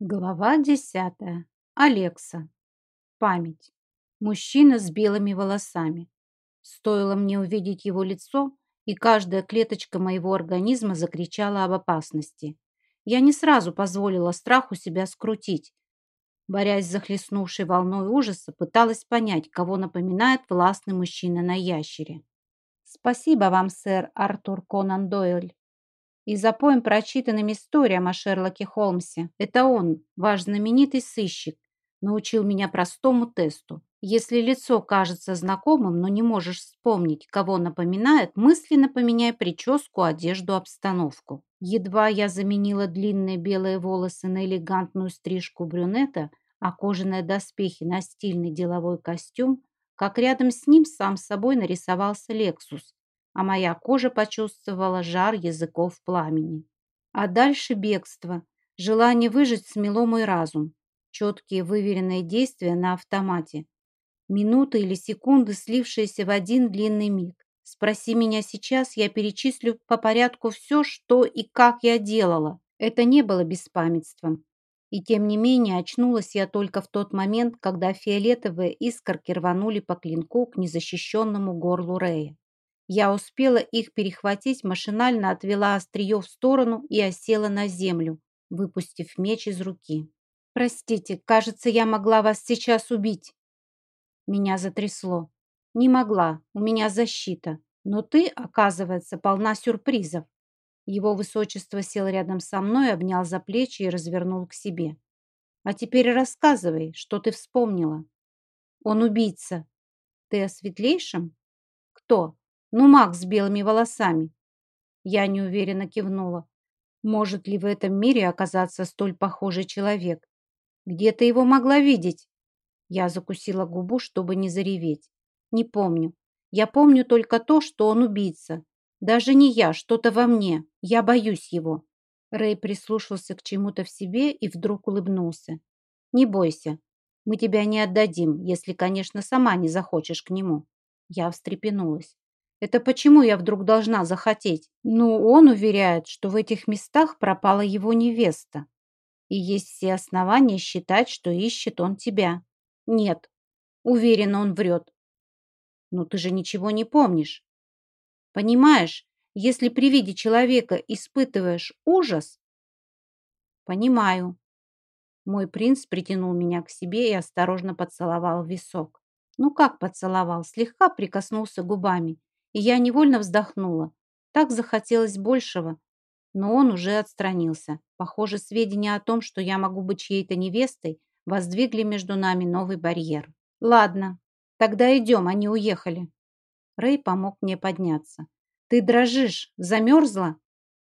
Глава десятая. Алекса. Память. Мужчина с белыми волосами. Стоило мне увидеть его лицо, и каждая клеточка моего организма закричала об опасности. Я не сразу позволила страху себя скрутить. Борясь с захлестнувшей волной ужаса, пыталась понять, кого напоминает властный мужчина на ящере. «Спасибо вам, сэр Артур Конан Дойль и за поем прочитанным историям о Шерлоке Холмсе. Это он, ваш знаменитый сыщик, научил меня простому тесту. Если лицо кажется знакомым, но не можешь вспомнить, кого напоминает, мысленно поменяй прическу, одежду, обстановку. Едва я заменила длинные белые волосы на элегантную стрижку брюнета, а кожаные доспехи на стильный деловой костюм, как рядом с ним сам собой нарисовался Лексус, а моя кожа почувствовала жар языков пламени. А дальше бегство. Желание выжить смело мой разум. Четкие выверенные действия на автомате. Минуты или секунды, слившиеся в один длинный миг. Спроси меня сейчас, я перечислю по порядку все, что и как я делала. Это не было беспамятством. И тем не менее очнулась я только в тот момент, когда фиолетовые искорки рванули по клинку к незащищенному горлу Рея. Я успела их перехватить, машинально отвела острие в сторону и осела на землю, выпустив меч из руки. «Простите, кажется, я могла вас сейчас убить». Меня затрясло. «Не могла, у меня защита. Но ты, оказывается, полна сюрпризов». Его высочество сел рядом со мной, обнял за плечи и развернул к себе. «А теперь рассказывай, что ты вспомнила». «Он убийца». «Ты о светлейшем?» «Кто?» Ну, Макс с белыми волосами. Я неуверенно кивнула. Может ли в этом мире оказаться столь похожий человек? Где ты его могла видеть? Я закусила губу, чтобы не зареветь. Не помню. Я помню только то, что он убийца. Даже не я, что-то во мне. Я боюсь его. Рэй прислушался к чему-то в себе и вдруг улыбнулся. Не бойся. Мы тебя не отдадим, если, конечно, сама не захочешь к нему. Я встрепенулась. Это почему я вдруг должна захотеть? Ну, он уверяет, что в этих местах пропала его невеста. И есть все основания считать, что ищет он тебя. Нет, уверена, он врет. Но ты же ничего не помнишь. Понимаешь, если при виде человека испытываешь ужас... Понимаю. Мой принц притянул меня к себе и осторожно поцеловал висок. Ну как поцеловал? Слегка прикоснулся губами и я невольно вздохнула. Так захотелось большего, но он уже отстранился. Похоже, сведения о том, что я могу быть чьей-то невестой, воздвигли между нами новый барьер. Ладно, тогда идем, они уехали. Рэй помог мне подняться. Ты дрожишь, замерзла?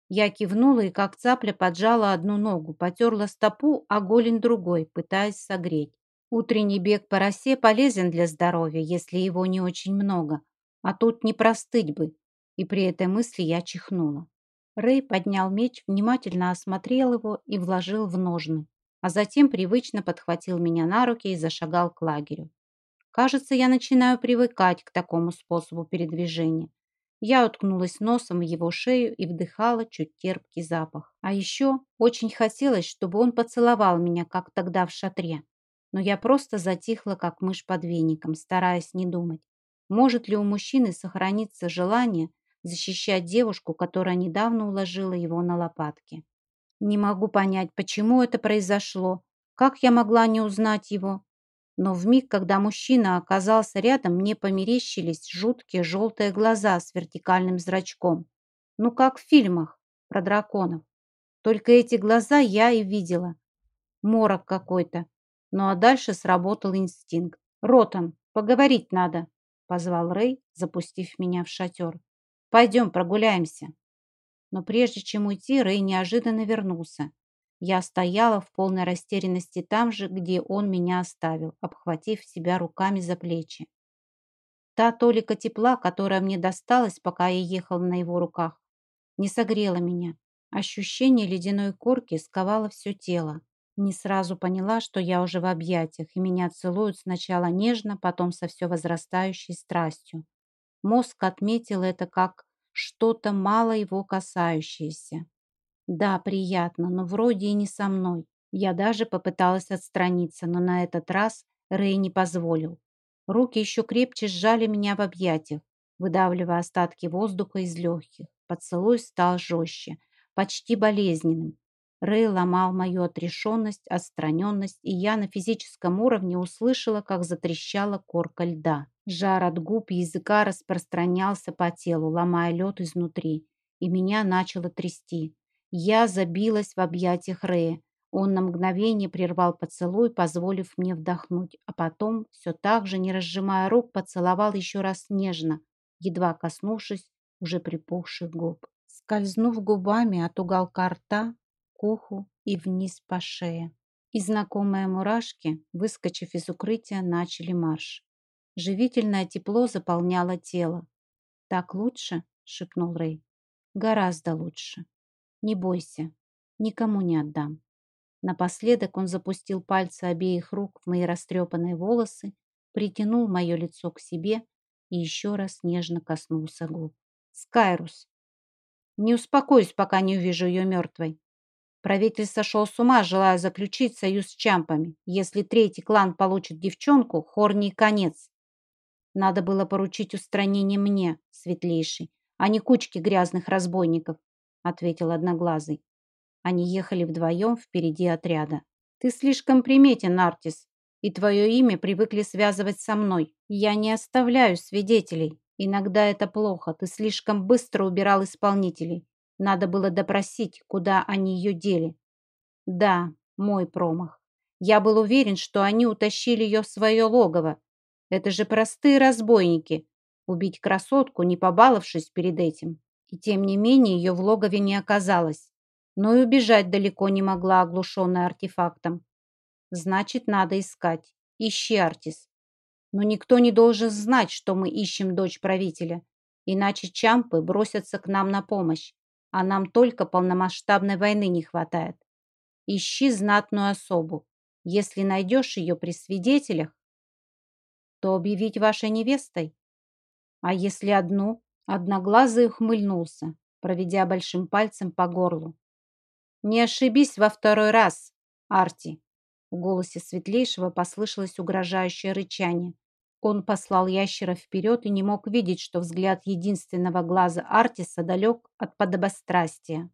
Я кивнула и, как цапля, поджала одну ногу, потерла стопу, а голень другой, пытаясь согреть. Утренний бег по росе полезен для здоровья, если его не очень много, а тут не простыть бы. И при этой мысли я чихнула. Рэй поднял меч, внимательно осмотрел его и вложил в ножны, а затем привычно подхватил меня на руки и зашагал к лагерю. Кажется, я начинаю привыкать к такому способу передвижения. Я уткнулась носом в его шею и вдыхала чуть терпкий запах. А еще очень хотелось, чтобы он поцеловал меня, как тогда в шатре. Но я просто затихла, как мышь под веником, стараясь не думать. Может ли у мужчины сохраниться желание защищать девушку, которая недавно уложила его на лопатки? Не могу понять, почему это произошло, как я могла не узнать его. Но в миг, когда мужчина оказался рядом, мне померещились жуткие желтые глаза с вертикальным зрачком. Ну, как в фильмах про драконов. Только эти глаза я и видела. Морок какой-то. Ну а дальше сработал инстинкт. «Ротан, поговорить надо» позвал Рэй, запустив меня в шатер. «Пойдем прогуляемся». Но прежде чем уйти, Рэй неожиданно вернулся. Я стояла в полной растерянности там же, где он меня оставил, обхватив себя руками за плечи. Та толика тепла, которая мне досталась, пока я ехала на его руках, не согрела меня. Ощущение ледяной корки сковало все тело. Не сразу поняла, что я уже в объятиях, и меня целуют сначала нежно, потом со все возрастающей страстью. Мозг отметил это как что-то мало его касающееся. Да, приятно, но вроде и не со мной. Я даже попыталась отстраниться, но на этот раз Рэй не позволил. Руки еще крепче сжали меня в объятиях, выдавливая остатки воздуха из легких. Поцелуй стал жестче, почти болезненным. Рэй ломал мою отрешенность, отстраненность, и я на физическом уровне услышала, как затрещала корка льда. Жар от губ языка распространялся по телу, ломая лед изнутри, и меня начало трясти. Я забилась в объятиях Рэя. Он на мгновение прервал поцелуй, позволив мне вдохнуть, а потом, все так же, не разжимая рук, поцеловал еще раз нежно, едва коснувшись уже припухших губ. Скользнув губами от уголка рта к уху и вниз по шее. И знакомые мурашки, выскочив из укрытия, начали марш. Живительное тепло заполняло тело. «Так лучше?» — шепнул Рэй. «Гораздо лучше. Не бойся, никому не отдам». Напоследок он запустил пальцы обеих рук в мои растрепанные волосы, притянул мое лицо к себе и еще раз нежно коснулся губ. «Скайрус! Не успокоюсь, пока не увижу ее мертвой. Правитель сошел с ума, желая заключить союз с Чампами. Если третий клан получит девчонку, Хорни конец. Надо было поручить устранение мне, светлейший, а не кучке грязных разбойников, ответил Одноглазый. Они ехали вдвоем впереди отряда. Ты слишком приметен, Артис, и твое имя привыкли связывать со мной. Я не оставляю свидетелей. Иногда это плохо. Ты слишком быстро убирал исполнителей. Надо было допросить, куда они ее дели. Да, мой промах. Я был уверен, что они утащили ее в свое логово, это же простые разбойники. Убить красотку, не побаловавшись перед этим. И тем не менее ее в логове не оказалось. Но и убежать далеко не могла, оглушенная артефактом. Значит, надо искать. Ищи, Артис. Но никто не должен знать, что мы ищем дочь правителя. Иначе чампы бросятся к нам на помощь. А нам только полномасштабной войны не хватает. Ищи знатную особу. Если найдешь ее при свидетелях, то объявить вашей невестой? А если одну? Одноглазый ухмыльнулся, проведя большим пальцем по горлу. Не ошибись во второй раз, Арти. В голосе светлейшего послышалось угрожающее рычание. Он послал ящера вперед и не мог видеть, что взгляд единственного глаза Артиса далек от подобострастия.